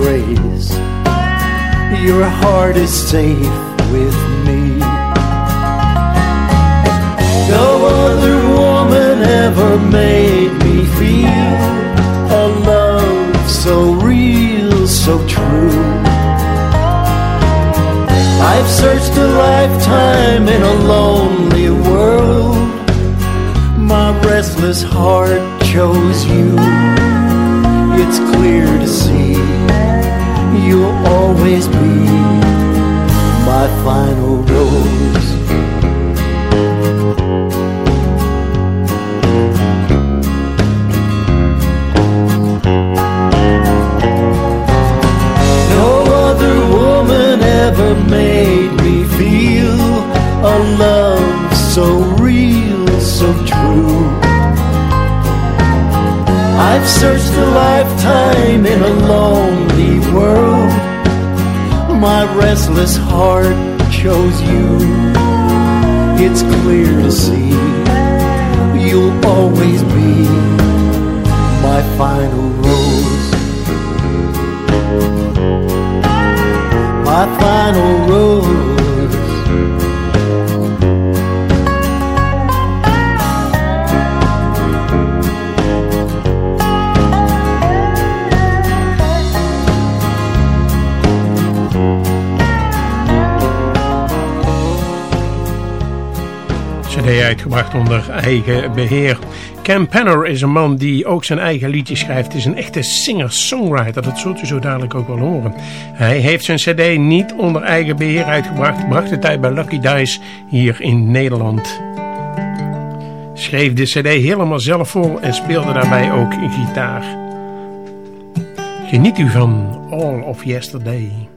embrace. Your heart is safe with me. No other woman ever made me feel a love so real, so true. I've searched a lifetime in a lonely world. My restless heart chose you. It's clear to see you'll always be my final rose. No other woman ever made me feel a love so real, so true. I've searched a lifetime in a lonely world. My restless heart chose you. It's clear to see you'll always be my final rose. My final rose. Uitgebracht onder eigen beheer. Cam Penner is een man die ook zijn eigen liedjes schrijft. Het is een echte singer-songwriter, dat zult u zo dadelijk ook wel horen. Hij heeft zijn cd niet onder eigen beheer uitgebracht. Bracht de tijd bij Lucky Dice hier in Nederland. Schreef de cd helemaal zelf vol en speelde daarbij ook gitaar. Geniet u van All of Yesterday.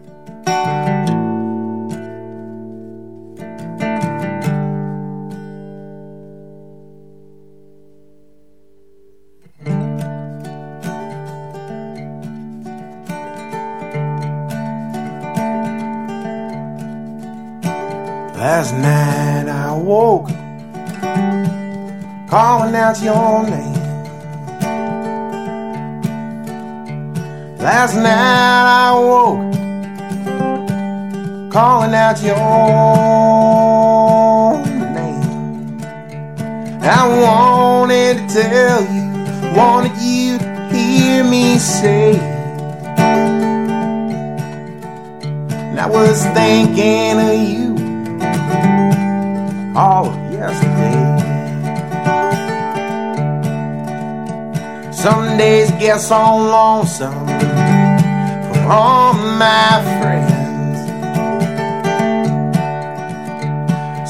So lonesome for all my friends.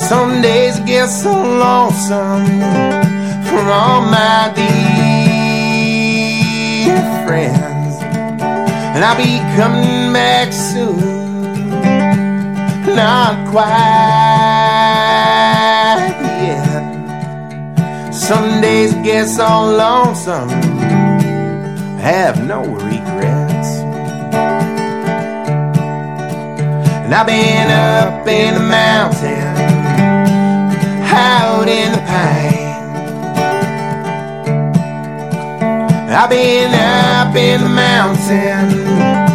Some days I get so lonesome for all my dear friends. And I'll be coming back soon. Not quite yet. Some days I get so lonesome, have no regrets. And I've been up in the mountain, out in the pine. I've been up in the mountain,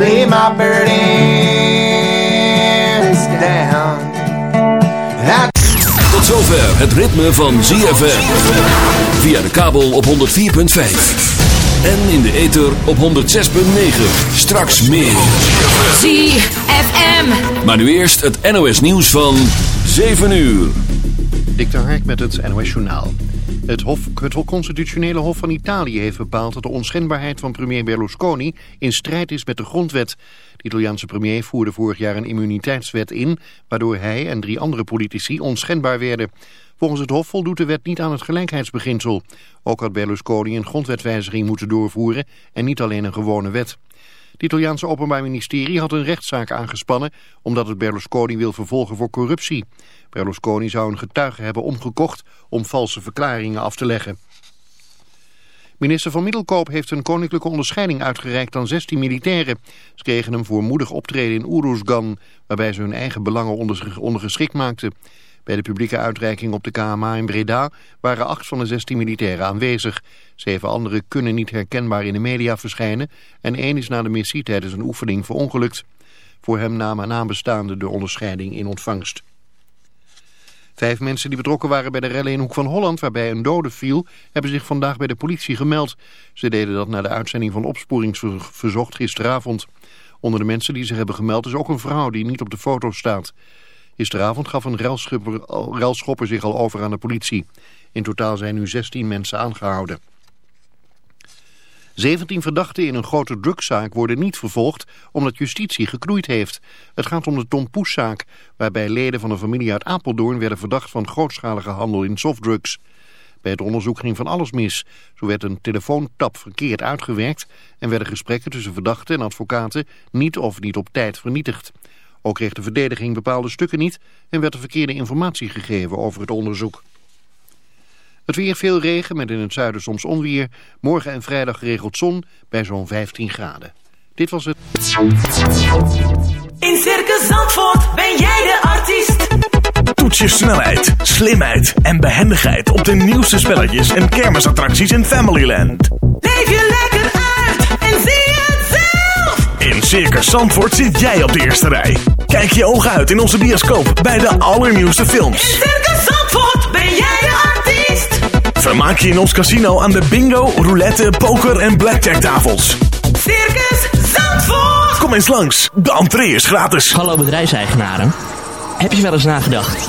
lay my burdens down. Tot zover het ritme van ZFM. Via de kabel op 104.5. En in de ether op 106.9. Straks meer. ZFM. Maar nu eerst het NOS nieuws van 7 uur. Dik de Hark met het NOS Journaal. Het, hof, constitutionele hof van Italië heeft bepaald dat de onschendbaarheid van premier Berlusconi in strijd is met de grondwet. De Italiaanse premier voerde vorig jaar een immuniteitswet in, waardoor hij en drie andere politici onschendbaar werden. Volgens het Hof voldoet de wet niet aan het gelijkheidsbeginsel. Ook had Berlusconi een grondwetwijziging moeten doorvoeren en niet alleen een gewone wet. Het Italiaanse Openbaar Ministerie had een rechtszaak aangespannen omdat het Berlusconi wil vervolgen voor corruptie. Berlusconi zou een getuige hebben omgekocht om valse verklaringen af te leggen. Minister van Middelkoop heeft een koninklijke onderscheiding uitgereikt aan 16 militairen. Ze kregen hem voor moedig optreden in Uruzgan, waarbij ze hun eigen belangen ondergeschikt maakten. Bij de publieke uitreiking op de KMA in Breda waren acht van de 16 militairen aanwezig. Zeven anderen kunnen niet herkenbaar in de media verschijnen en één is na de missie tijdens een oefening verongelukt. Voor hem namen nabestaanden de onderscheiding in ontvangst. Vijf mensen die betrokken waren bij de rellen in Hoek van Holland... waarbij een dode viel, hebben zich vandaag bij de politie gemeld. Ze deden dat na de uitzending van Opsporingsverzocht gisteravond. Onder de mensen die zich hebben gemeld is ook een vrouw die niet op de foto staat. Gisteravond gaf een ruilschopper zich al over aan de politie. In totaal zijn nu 16 mensen aangehouden. 17 verdachten in een grote drugszaak worden niet vervolgd omdat justitie geknoeid heeft. Het gaat om de Tom Poeszaak, waarbij leden van een familie uit Apeldoorn werden verdacht van grootschalige handel in softdrugs. Bij het onderzoek ging van alles mis. Zo werd een telefoontap verkeerd uitgewerkt en werden gesprekken tussen verdachten en advocaten niet of niet op tijd vernietigd. Ook kreeg de verdediging bepaalde stukken niet en werd er verkeerde informatie gegeven over het onderzoek. Het weer veel regen met in het zuiden soms onweer. Morgen en vrijdag geregeld zon bij zo'n 15 graden. Dit was het. In Circus Zandvoort ben jij de artiest. Toets je snelheid, slimheid en behendigheid op de nieuwste spelletjes en kermisattracties in Familyland. Leef je lekker uit en zie het zelf. In Circus Zandvoort zit jij op de eerste rij. Kijk je ogen uit in onze bioscoop bij de allernieuwste films. In Circus Zandvoort ben jij de artiest. Vermaak je in ons casino aan de bingo, roulette, poker en blackjack tafels. Circus Zandvoort. Kom eens langs, de entree is gratis. Hallo bedrijfseigenaren. Heb je wel eens nagedacht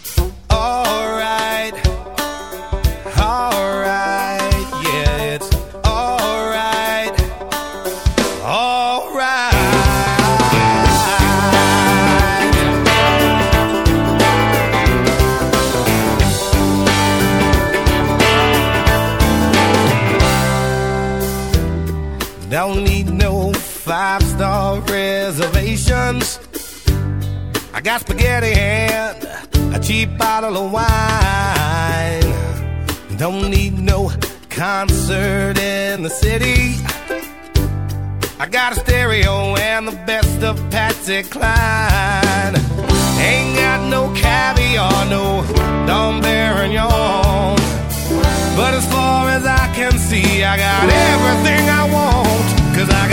I got spaghetti and a cheap bottle of wine. Don't need no concert in the city. I got a stereo and the best of Patsy Cline. Ain't got no caviar, no Dom Perignon. But as far as I can see, I got everything I want. Cause I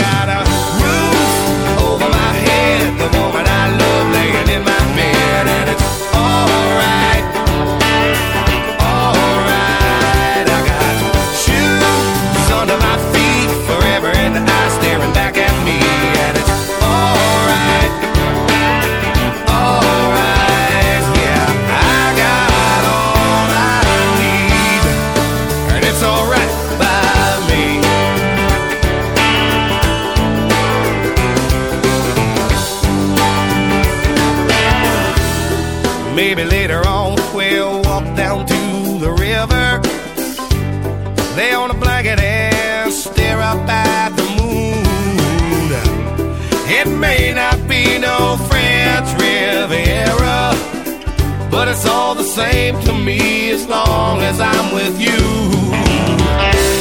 my the woman I love laying in my bed, and it's. Alright, Maybe later on we'll walk down to the river, lay on a blanket and stare up at the moon. It may not be no French Riviera, but it's all the same to me as long as I'm with you.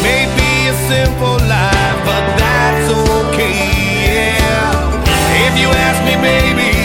Maybe a simple life, but that's okay. Yeah. If you ask me, baby,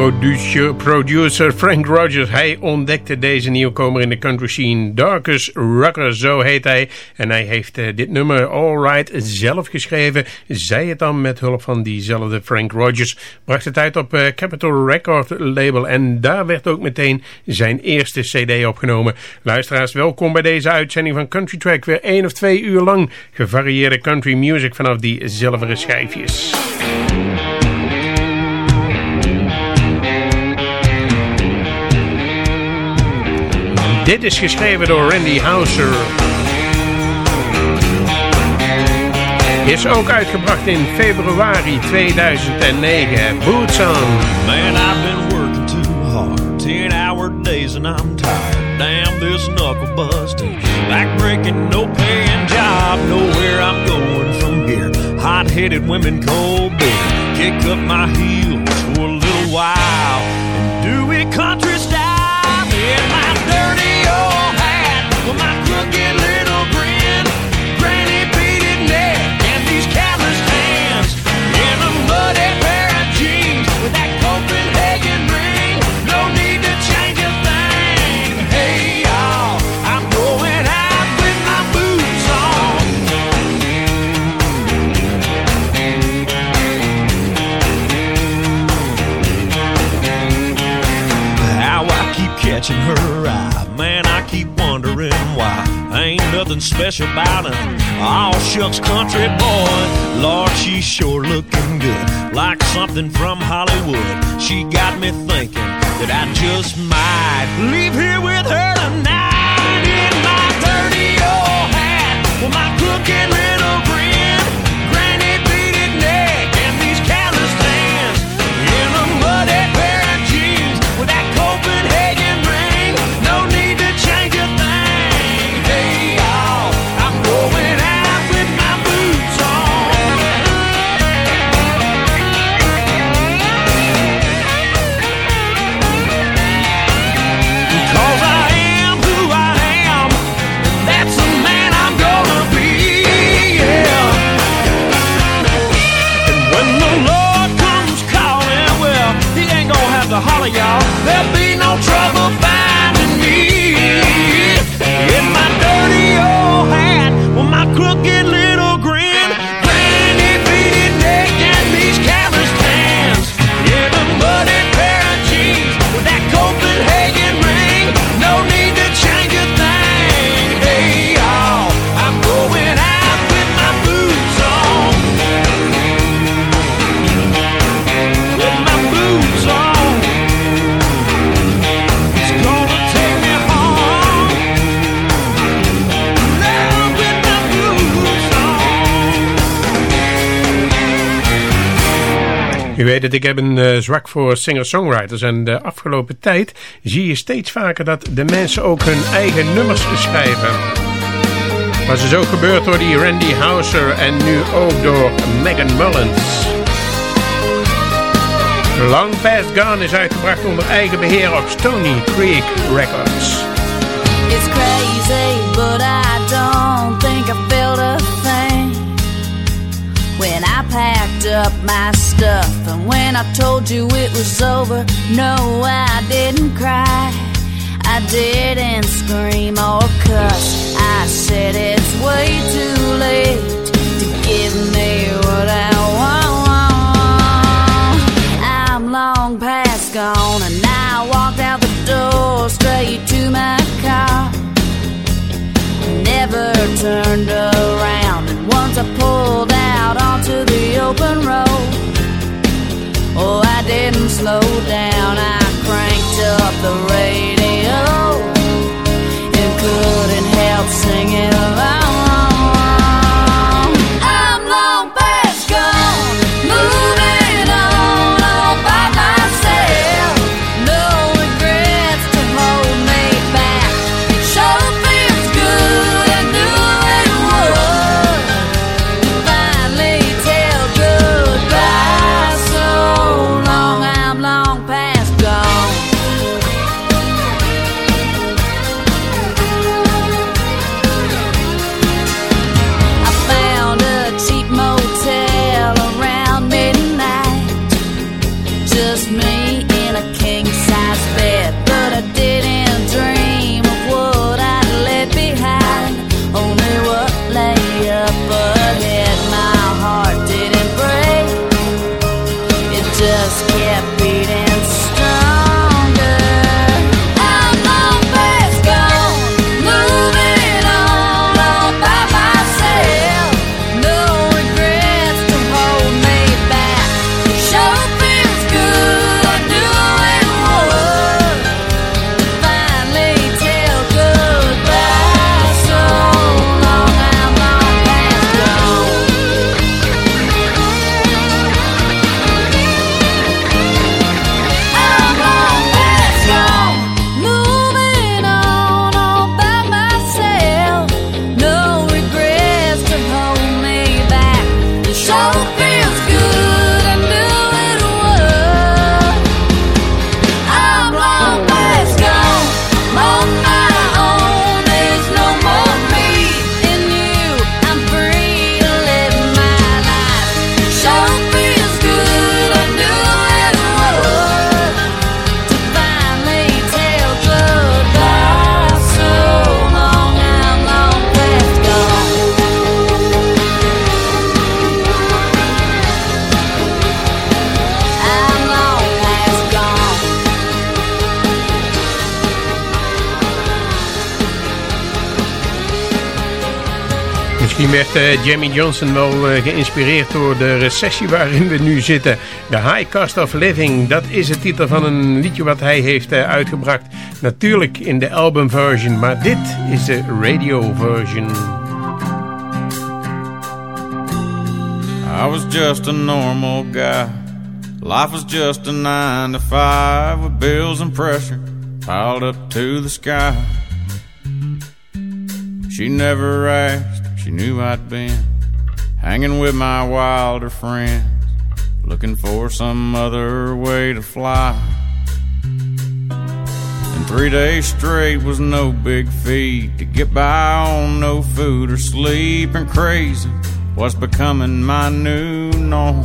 producer, producer Frank Rogers, hij ontdekte deze nieuwkomer in de country scene. Darkus Rucker, zo heet hij. En hij heeft eh, dit nummer Alright zelf geschreven. Zij het dan met hulp van diezelfde Frank Rogers. Bracht het uit op eh, Capitol Record label. En daar werd ook meteen zijn eerste cd opgenomen. Luisteraars, welkom bij deze uitzending van Country Track. Weer één of twee uur lang gevarieerde country music vanaf die zilveren schijfjes. Dit is geschreven door Randy Houser. Is ook uitgebracht in februari 2009. Boots on. Man, I've been working too hard. Ten hour days and I'm tired. Damn this knuckle busting. Back breaking, no paying job. Nowhere I'm going from here. Hot headed women, cold beer. Kick up my heels for a little while. And do it country catching her eye. Man, I keep wondering why. Ain't nothing special about her. All shucks country boy. Lord, she's sure looking good. Like something from Hollywood. She got me thinking that I just might leave here with her tonight. In my dirty old hat. With my crooked U weet het, ik heb een eh, zwak voor singer-songwriters. En de afgelopen tijd zie je steeds vaker dat de mensen ook hun eigen nummers schrijven. Was dus ook gebeurd door die Randy Houser en nu ook door Megan Mullins. Long Past Gone is uitgebracht onder eigen beheer op Stony Creek Records. It's crazy, but I don't think I when I packed up my stuff and when I told you it was over. No, I didn't cry. I didn't scream or cuss. I said it's way too late to give me what I want. I'm long past gone, and I walked out the door straight to my car. Never turned around, and once I pulled out onto the open road. Oh, I didn't slow down, I cranked up the radio and couldn't help singing along. Eh, Jamie Johnson wel eh, geïnspireerd door de recessie waarin we nu zitten. The High Cost of Living, dat is de titel van een liedje wat hij heeft eh, uitgebracht. Natuurlijk in de albumversion, maar dit is de radio version. I was just a normal guy. Life was just a nine to five with bills and pressure piled up to the sky. She never asked she knew I'd been hanging with my wilder friends, looking for some other way to fly. And three days straight was no big feat to get by on no food or sleep, and crazy was becoming my new norm.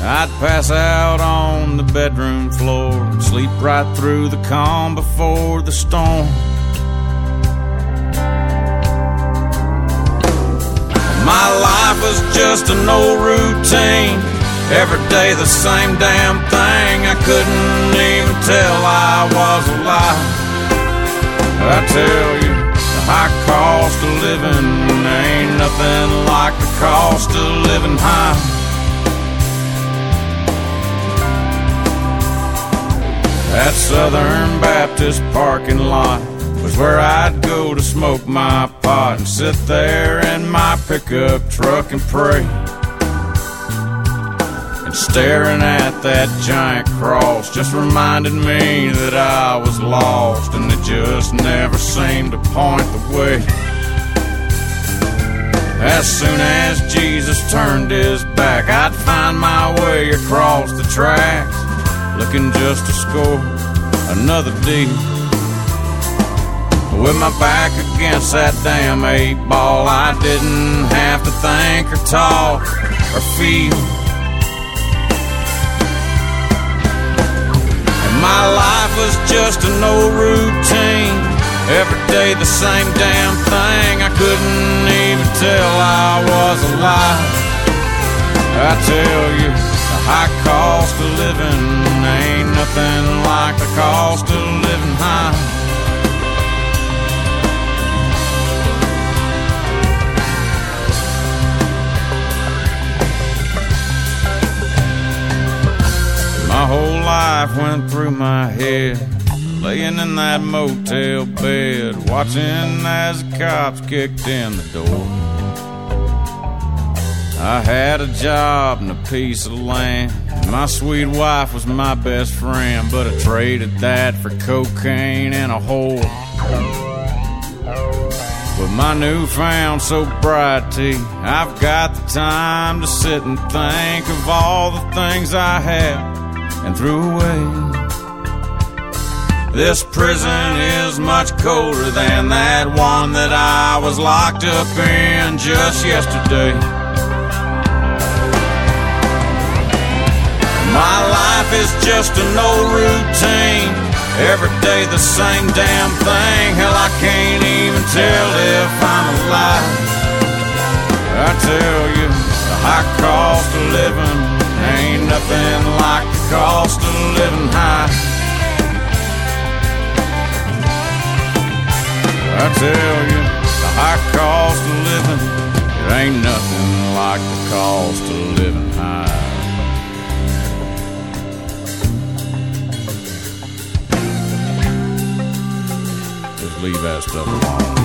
I'd pass out on the bedroom floor, sleep right through the calm before the storm. My life was just an old routine. Every day the same damn thing. I couldn't even tell I was alive. I tell you, the high cost of living ain't nothing like the cost of living high. That Southern Baptist parking lot was where I'd go to smoke my pot and sit there in my pickup truck and pray. And staring at that giant cross just reminded me that I was lost and it just never seemed to point the way. As soon as Jesus turned his back, I'd find my way across the tracks, looking just to score another deal. With my back against that damn eight ball, I didn't have to think or talk or feel. And my life was just an old routine. Every day the same damn thing. I couldn't even tell I was alive. I tell you, the high cost of living ain't nothing like the cost of living high. Life went through my head. Laying in that motel bed, watching as the cops kicked in the door. I had a job and a piece of land. My sweet wife was my best friend, but I traded that for cocaine and a whore. With my newfound sobriety, I've got the time to sit and think of all the things I had and threw away. This prison is much colder than that one that I was locked up in just yesterday. My life is just an old routine. Every day the same damn thing. Hell, I can't even tell if I'm alive. I tell you, the high cost of living ain't nothing like the cost of living high. I tell you, the high cost of living, it ain't nothing like the cost of living high. Just leave that stuff alone.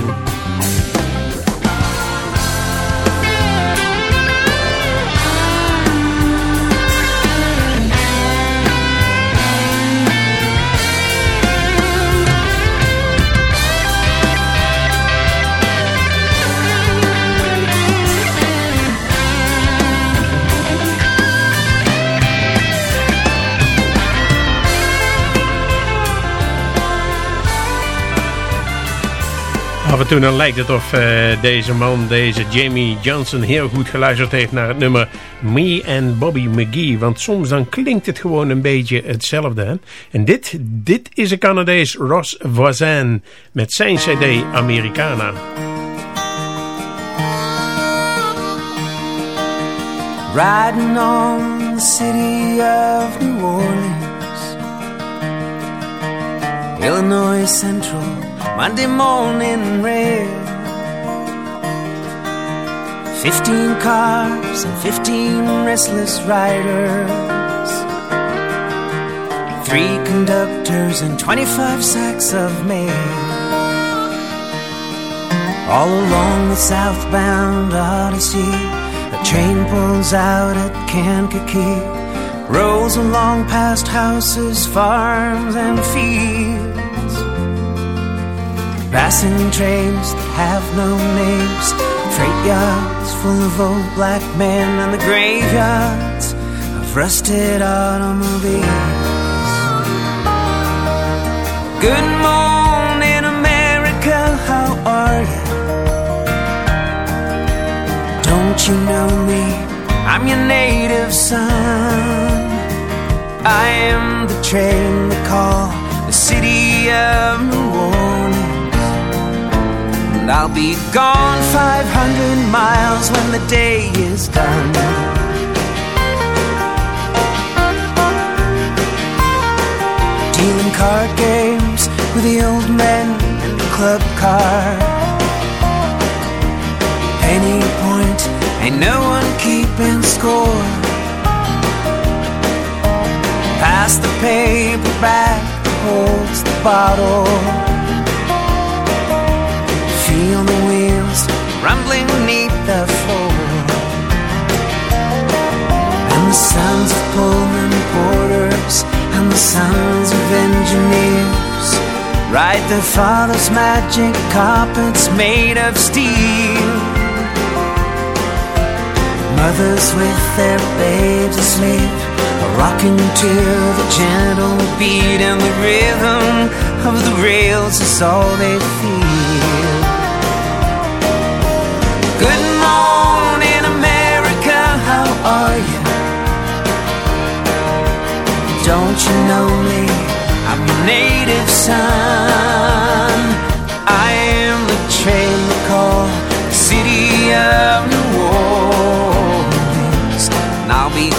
Af en toe lijkt het of uh, deze man, deze Jamie Johnson, heel goed geluisterd heeft naar het nummer Me and Bobby McGee. Want soms dan klinkt het gewoon een beetje hetzelfde. En dit, dit is een Canadees Ross Voisin met zijn cd Americana. Riding on the city of New Orleans Illinois Central Monday morning rail. Fifteen cars and fifteen restless riders. Three conductors and twenty-five sacks of mail. All along the southbound Odyssey, a train pulls out at Kankakee. Rolls along past houses, farms, and fields. Passing trains that have no names, freight yards full of old black men, and the graveyards of rusted automobiles. Good morning, America, how are you? Don't you know me? I'm your native son. I am the train they call the city of Orleans. And I'll be gone 500 miles when the day is done. Dealing card games with the old men and the club car. Penny point, ain't no one keeping score. Pass the paperback that holds the bottle feel the wheels rumbling beneath the floor. And the sounds of Pullman porters and the sounds of engineers ride their father's magic carpets made of steel. Mothers with their babes asleep are rocking to the gentle beat and the rhythm of the rails is all they feel. Your native son. I am the train they call the city of New Orleans. And I'll be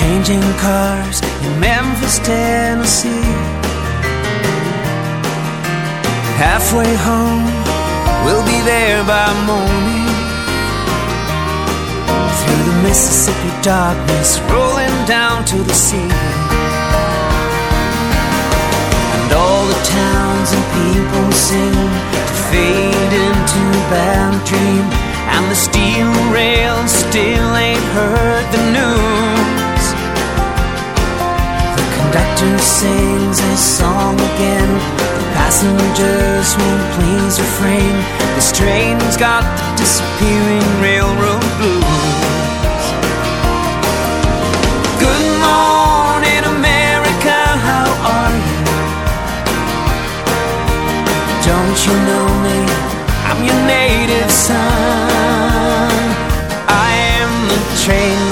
changing cars in Memphis, Tennessee. Halfway home, we'll be there by morning. Through the Mississippi darkness, rolling down to the sea. And all the towns and people seem to fade into bad dream. And the steel rails still ain't heard the news. The conductor sings his song again. The passengers won't please refrain. This train's got the disappearing railroad blues. Good morning, America, how are you? Don't you know me? I'm your native son. I am the train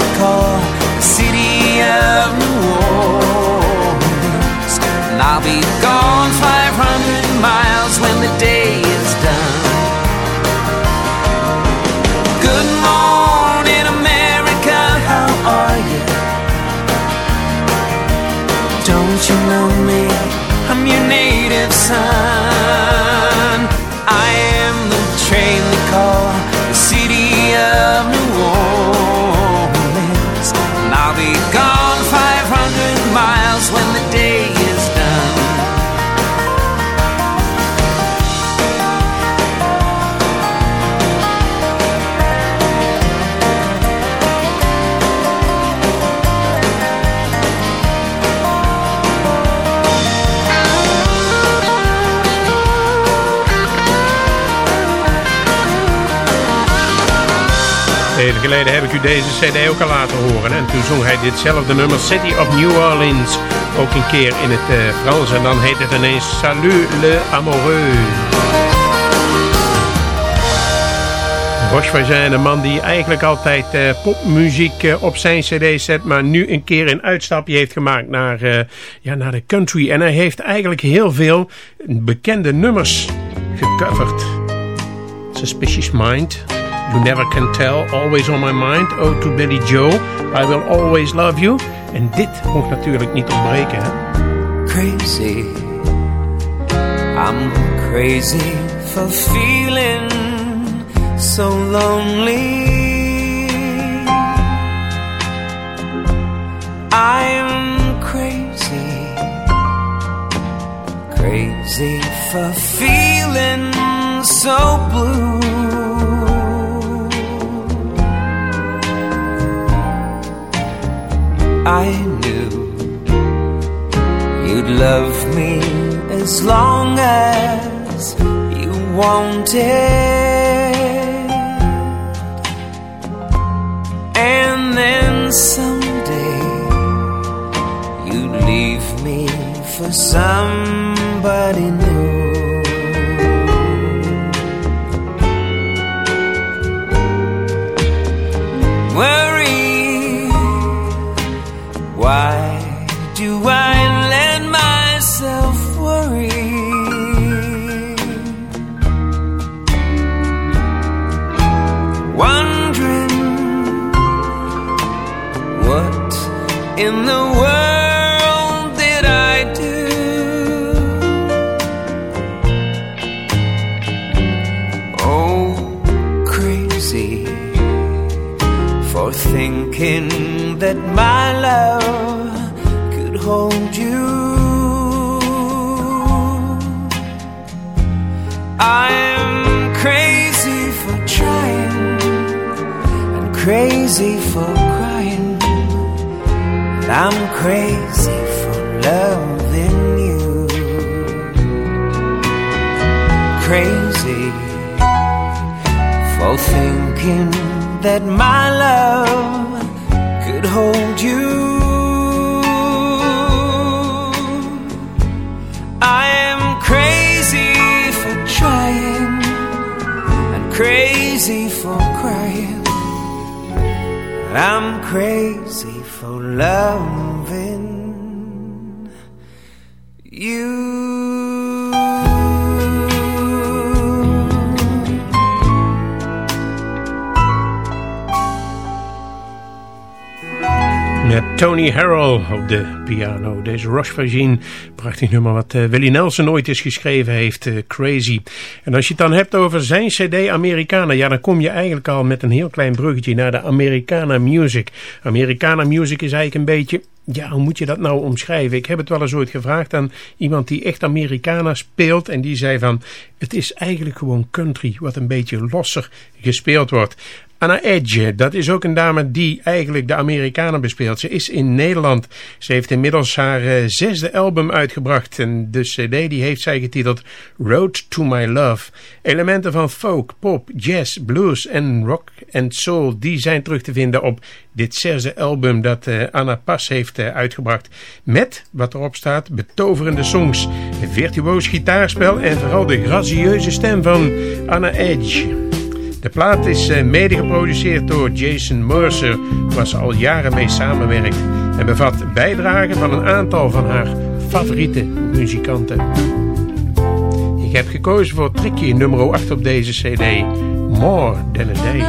Even geleden heb ik u deze cd ook al laten horen. En toen zong hij ditzelfde nummer, City of New Orleans. Ook een keer in het eh, Frans. En dan heet het ineens Salut le Amoureux. Roche zijn een man die eigenlijk altijd eh, popmuziek eh, op zijn cd zet, maar nu een keer een uitstapje heeft gemaakt naar, ja, naar de country. En hij heeft eigenlijk heel veel bekende nummers gecoverd. Suspicious Mind, You Never Can Tell, Always On My Mind, Oh to Billy Joe, I Will Always Love You. En dit moet natuurlijk niet ontbreken. Crazy. I'm crazy for feeling so lonely. I'm crazy, crazy for feeling so blue. I knew You'd love me as long as you wanted. And then someday you'd leave me for somebody new. In the world did I do? Oh, crazy for thinking that my love could hold you. I'm crazy for trying and crazy for I'm crazy for loving you. Crazy for thinking that my love could hold you. I am crazy for trying and crazy for crying. I'm crazy loving you. Met Tony Harrell op de piano. Deze Rush Virgin, prachtig nummer wat uh, Willie Nelson ooit eens geschreven heeft, uh, Crazy. En als je het dan hebt over zijn cd Americana, ja dan kom je eigenlijk al met een heel klein bruggetje naar de Americana Music. Americana Music is eigenlijk een beetje ja, hoe moet je dat nou omschrijven? Ik heb het wel eens ooit gevraagd aan iemand die echt Americana speelt. En die zei van, het is eigenlijk gewoon country, wat een beetje losser gespeeld wordt. Anna Edge, dat is ook een dame die eigenlijk de Amerikanen bespeelt. Ze is in Nederland. Ze heeft inmiddels haar uh, zesde album uitgebracht. En de cd die heeft zij getiteld Road to My Love. Elementen van folk, pop, jazz, blues en rock en soul... die zijn terug te vinden op dit zesde album dat uh, Anna pas heeft uh, uitgebracht. Met, wat erop staat, betoverende songs, een virtuoos gitaarspel... en vooral de gracieuze stem van Anna Edge... De plaat is eh, mede geproduceerd door Jason Mercer, waar ze al jaren mee samenwerkt. En bevat bijdragen van een aantal van haar favoriete muzikanten. Ik heb gekozen voor trickje nummer 8 op deze cd. More Than A Day.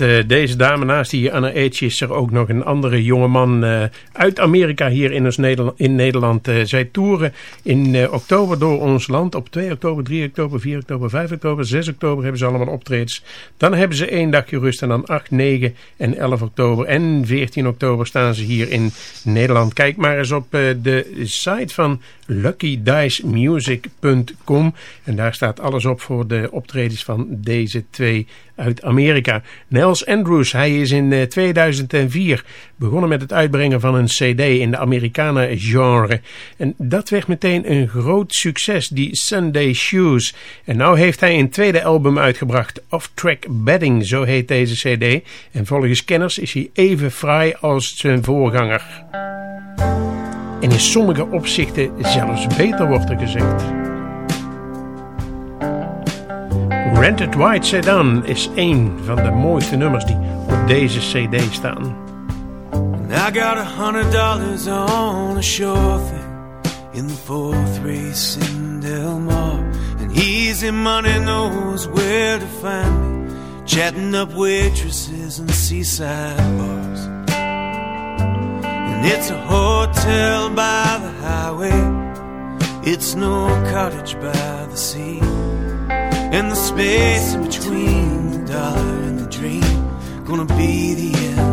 Uh, deze dame, naast die Anna H, is er ook nog een andere jongeman uh, uit Amerika hier in, ons Nederland, in Nederland. Uh, zij toeren in oktober door ons land. Op 2 oktober, 3 oktober, 4 oktober, 5 oktober, 6 oktober hebben ze allemaal optredens. Dan hebben ze één dagje rust en dan 8, 9 en 11 oktober en 14 oktober staan ze hier in Nederland. Kijk maar eens op de site van luckydicemusic.com en daar staat alles op voor de optredens van deze twee uit Amerika. Nels Andrews, hij is in 2004 eh, begonnen met het uitbrengen van een cd in de Amerikanen genre. En dat werd meteen een groot succes, die Sunday Shoes. En nu heeft hij een tweede album uitgebracht, Off Track Bedding, zo heet deze cd. En volgens kenners is hij even fraai als zijn voorganger. En in sommige opzichten zelfs beter wordt er gezegd. Rented White Sedan is één van de mooiste nummers die op deze cd staan. I got a hundred dollars on a sure thing in the fourth race in Del Mar. And easy money knows where to find me, chatting up waitresses and seaside bars. And it's a hotel by the highway, it's no cottage by the sea. And the space in between the dollar and the dream, gonna be the end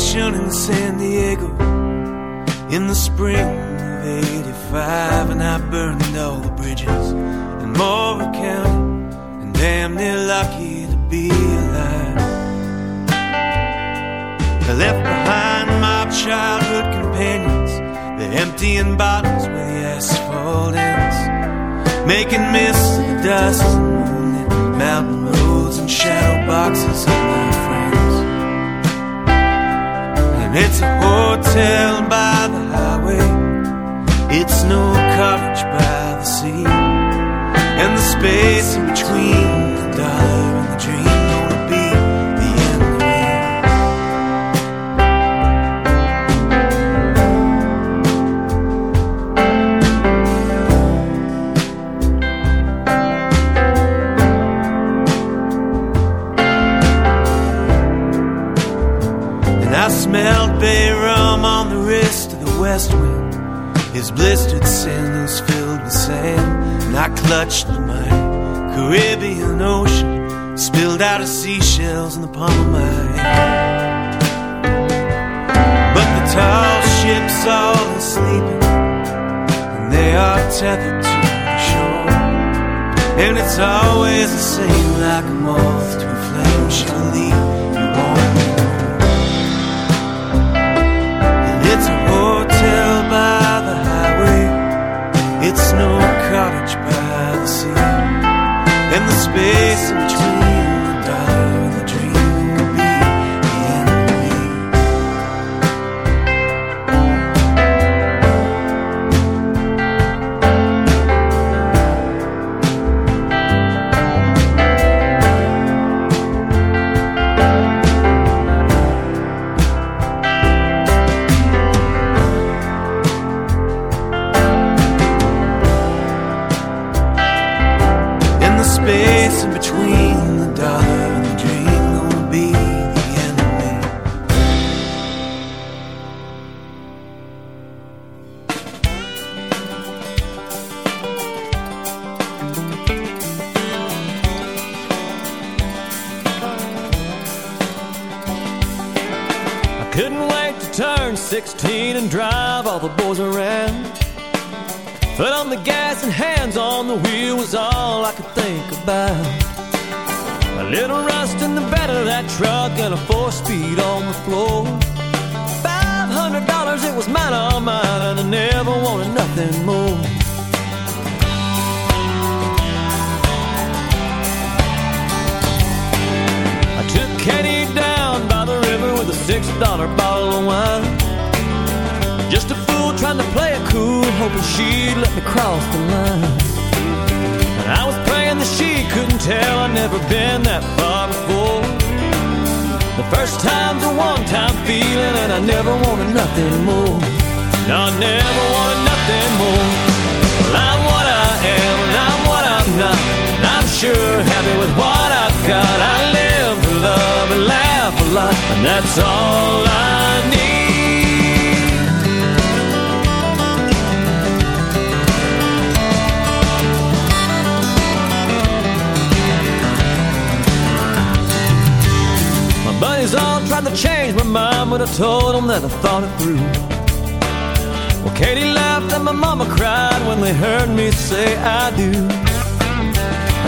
station in San Diego. In the spring of 85 and I burned all the bridges in Morrow County and damn near lucky to be alive. I left behind my childhood companions. They're emptying bottles where the asphalt ends. Making mist of the dust and moonlit mountain roads and shadow boxes and it's a hotel by the highway. It's no cottage by the sea. And the space in between blistered sandals filled with sand. And I clutched my Caribbean Ocean. Spilled out of seashells in the palm of my hand. But the tall ships all are sleeping. And they are tethered to the shore. And it's always the same like a moth to a flame. It's no cottage by the sea. And the space in between between the dollar and the dream gonna be the me. I couldn't wait to turn 16 and drive all the boys around. Foot on the gas and hands on the wheel was all I could think about. Little rust in the bed of that truck and a four speed on the floor. Five hundred dollars, it was mine, all mine, and I never wanted nothing more. I took Kenny down by the river with a six dollar bottle of wine. Just a fool trying to play it cool, hoping she'd let me cross the line. And I was she couldn't tell I'd never been that far before. The first time's a one-time feeling, and I never wanted nothing more. No, I never wanted nothing more. Well, I'm what I am, and I'm what I'm not. And I'm sure happy with what I've got. I live to love and laugh a lot, and that's all I need. But he's all trying to change my mind when I told them that I thought it through. Well, Katie laughed and my mama cried when they heard me say I do.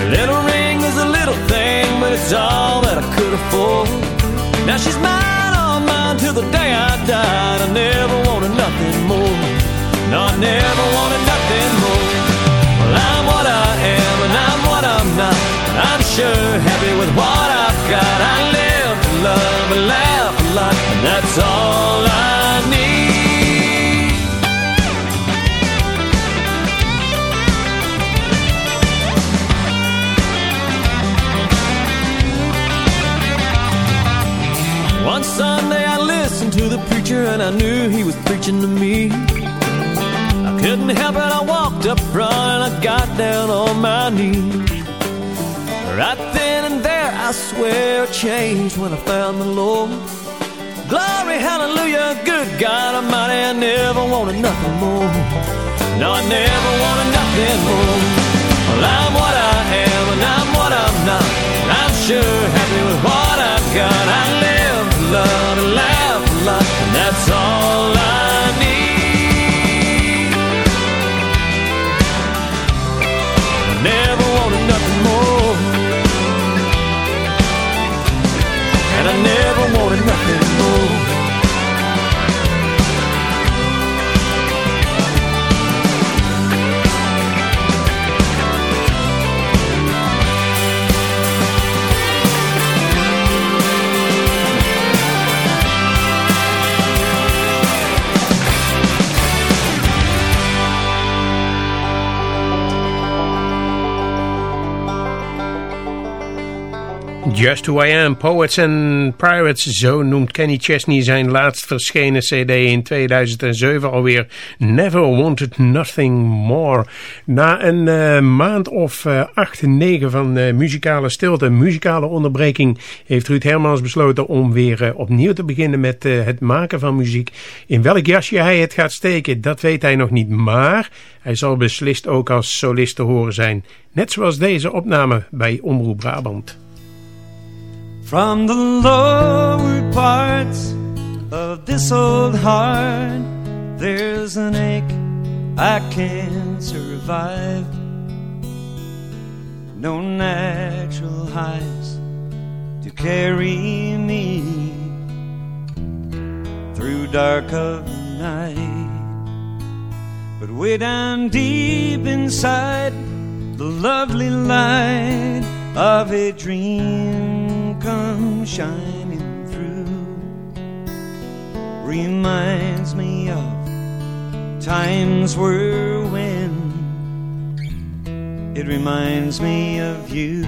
A little ring is a little thing, but it's all that I could afford. Now she's mine, all mine, till the day I died. I never wanted nothing more. No, I never wanted nothing more. Well, I'm what I am, and I'm what I'm not. I'm sure happy with what that's all I need. One Sunday I listened to the preacher and I knew he was preaching to me. I couldn't help it, I walked up front and I got down on my knees. Right then and there, I swear it changed when I found the Lord. Glory, hallelujah, good God Almighty, I never wanted nothing more. No, I never wanted nothing more. Well, I'm what I am and I'm what I'm not. And I'm sure happy with what I've got. I live love and laugh a lot, and that's all I need. I never wanted nothing more. And I never wanted nothing Just Who I Am, Poets and Pirates, zo noemt Kenny Chesney zijn laatst verschenen cd in 2007 alweer. Never Wanted Nothing More. Na een uh, maand of uh, acht, negen van uh, muzikale stilte, muzikale onderbreking, heeft Ruud Hermans besloten om weer opnieuw te beginnen met het maken van muziek. In welk jasje hij het gaat steken, dat weet hij nog niet, maar hij zal beslist ook als solist te horen zijn. Net zoals deze opname bij Omroep Brabant. From the lower parts of this old heart, there's an ache I can't survive. No natural highs to carry me through dark of night. But way down deep inside, the lovely light of a dream comes shining through. Reminds me of times were when it reminds me of you.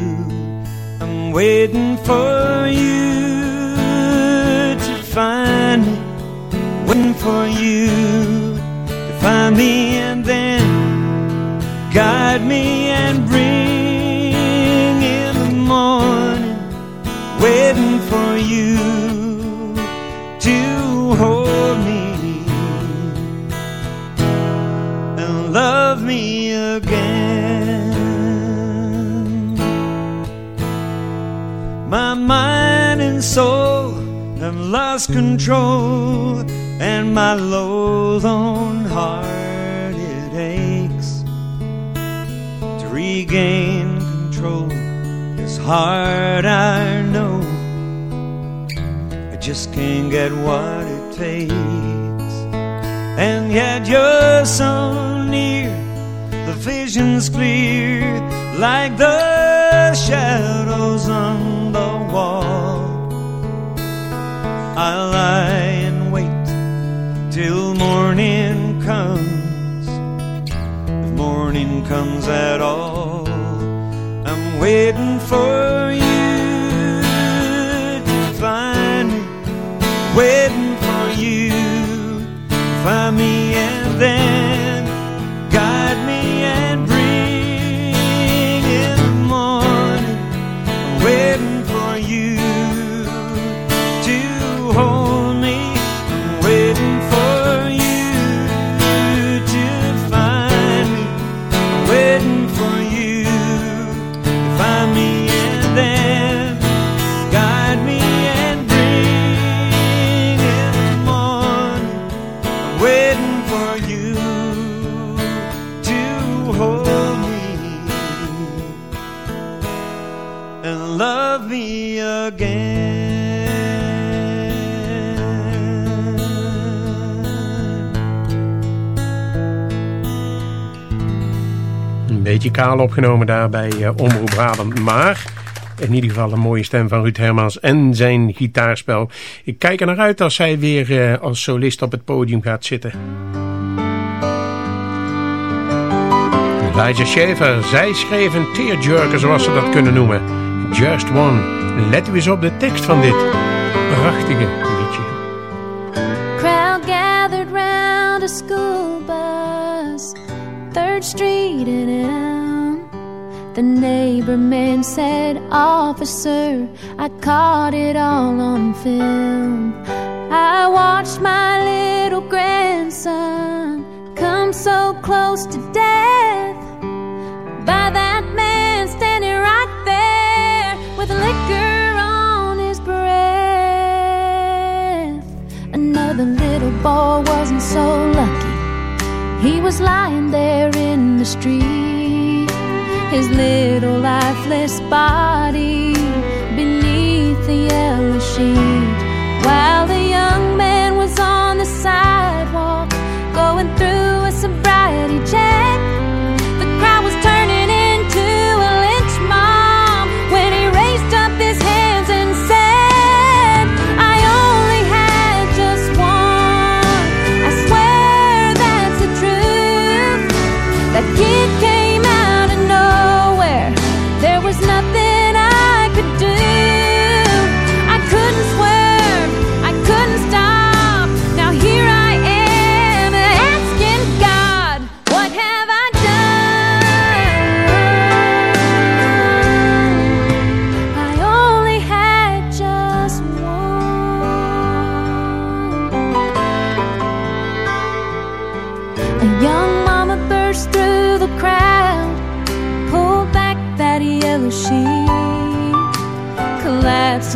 I'm waiting for you to find me, waiting for you to find me and then guide me and bring again. My mind and soul have lost control, and my lone heart it aches to regain control it's hard, I know. I just can't get what it takes. And yet you're so near, vision's clear, like the shadows on the wall. I lie and wait till morning comes, if morning comes at all I'm waiting for Opgenomen daar bij uh, Omroep Brabant. Maar In ieder geval een mooie stem van Ruud Hermans en zijn gitaarspel. Ik kijk er naar uit als hij weer uh, als solist op het podium gaat zitten. Elijah Shaver, zij schreef een tearjerker zoals ze dat kunnen noemen. Just One. Let u eens op de tekst van dit prachtige liedje. Crowd gathered round a school bus, Third Street in. The neighbor man said, Officer, I caught it all on film. I watched my little grandson come so close to death by that man standing right there with liquor on his breath. Another little boy wasn't so lucky. He was lying there in the street, his little lifeless body beneath the yellow sheet, while the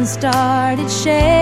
started shaking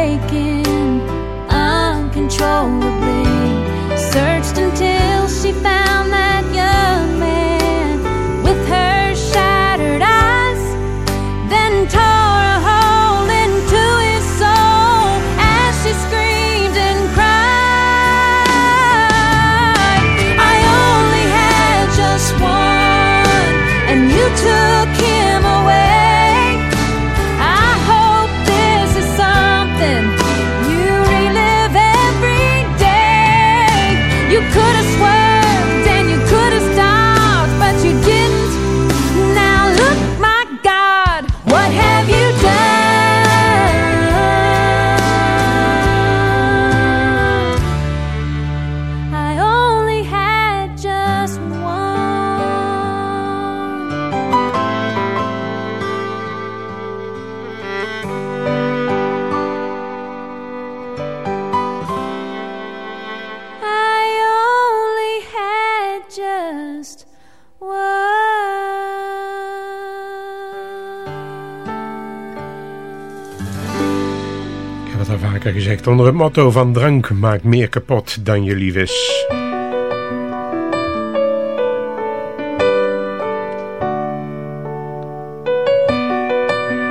onder het motto van drank maakt meer kapot dan je lief is.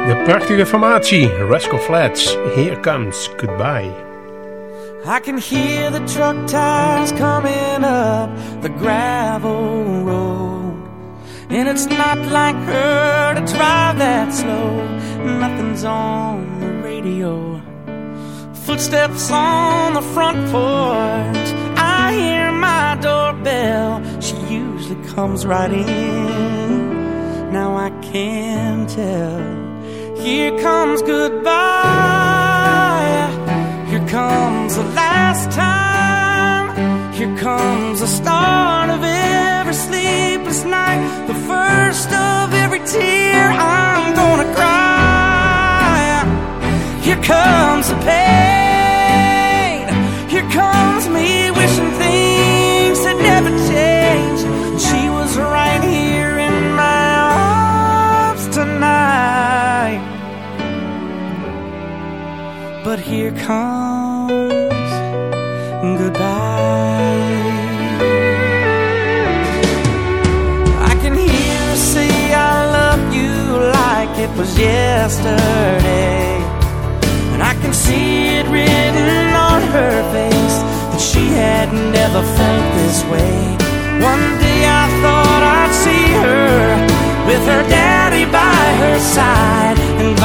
De prachtige formatie, Rascal Flats, Here Comes Goodbye. I can hear the truck tires coming up the gravel road. And it's not like her to drive that slow. Nothing's on the radio. Footsteps on the front porch. I hear my doorbell. She usually comes right in. Now I can tell. Here comes goodbye. Here comes the last time. Here comes the start of every sleepless night. The first of every tear I'm gonna cry. Here comes the pain. Comes goodbye. I can hear her say I love you like it was yesterday. And I can see it written on her face that she had never felt this way. One day I thought I'd see her with her daddy by her side, and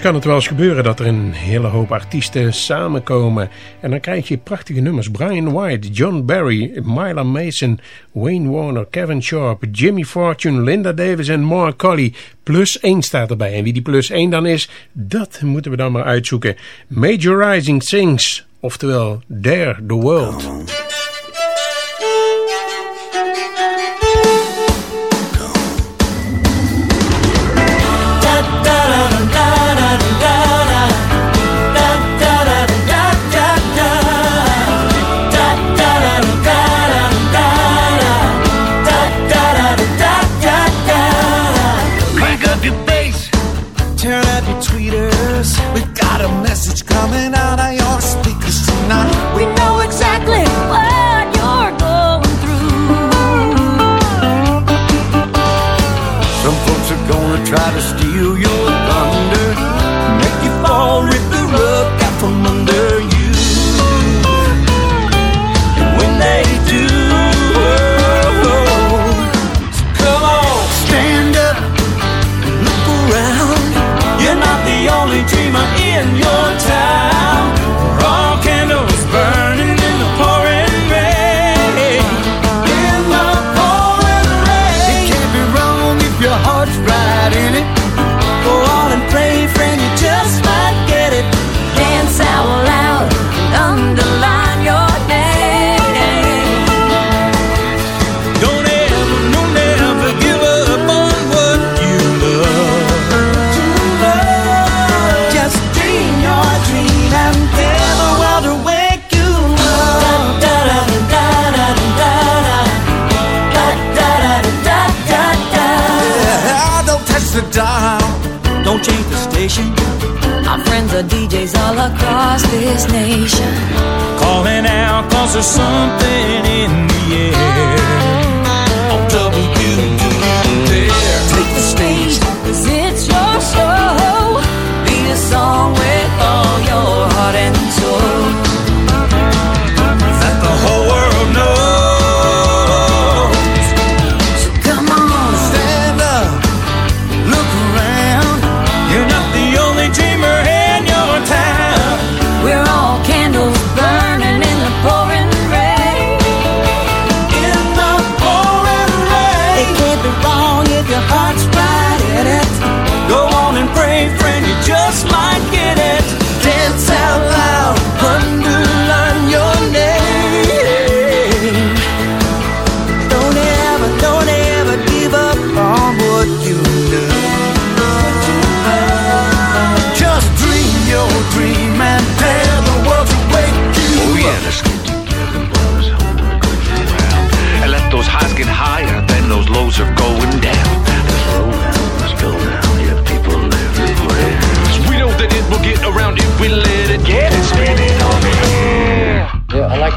Kan het wel eens gebeuren dat er een hele hoop artiesten samenkomen. En dan krijg je prachtige nummers. Brian White, John Barry, Myla Mason, Wayne Warner, Kevin Sharp, Jimmy Fortune, Linda Davis en Mark Colley. Plus 1 staat erbij. En wie die plus 1 dan is, dat moeten we dan maar uitzoeken. Major Rising Sings, oftewel Dare the World.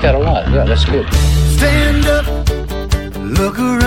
that a lot. Yeah, that's good. Stand up, look around.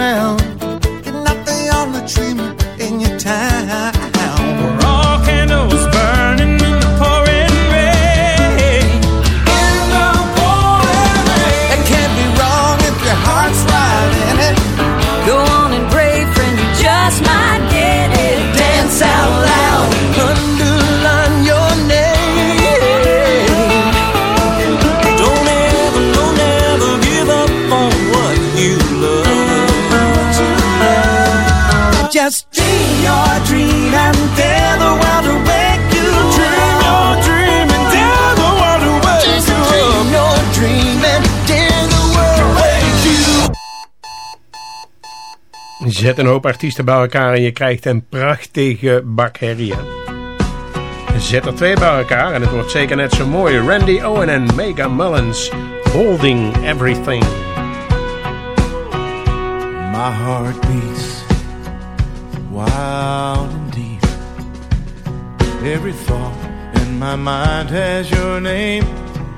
zet een hoop artiesten bij elkaar en je krijgt een prachtige bakkerie. Zet er twee bij elkaar en het wordt zeker net zo mooi. Randy Owen en Mega Mullins, Holding Everything. My heart beats wild and deep. Every thought in my mind has your name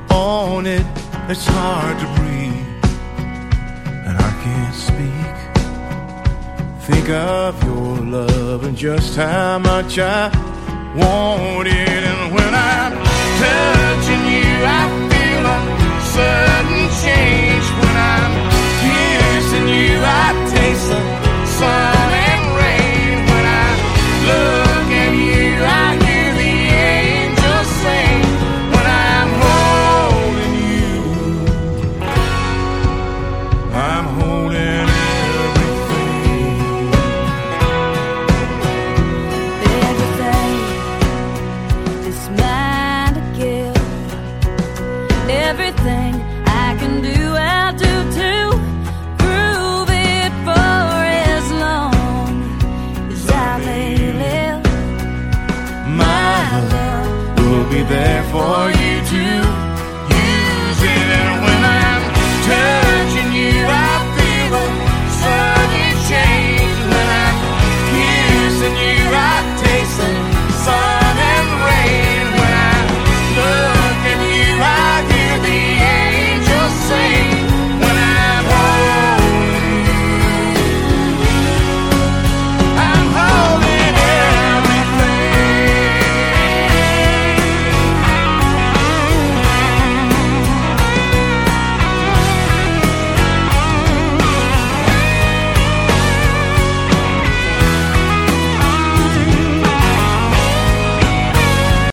on it. It's hard to breathe and I can't speak. think of your love and just how much I want it. And when I'm touching you, I feel a sudden change. When I'm kissing you, I taste the sun.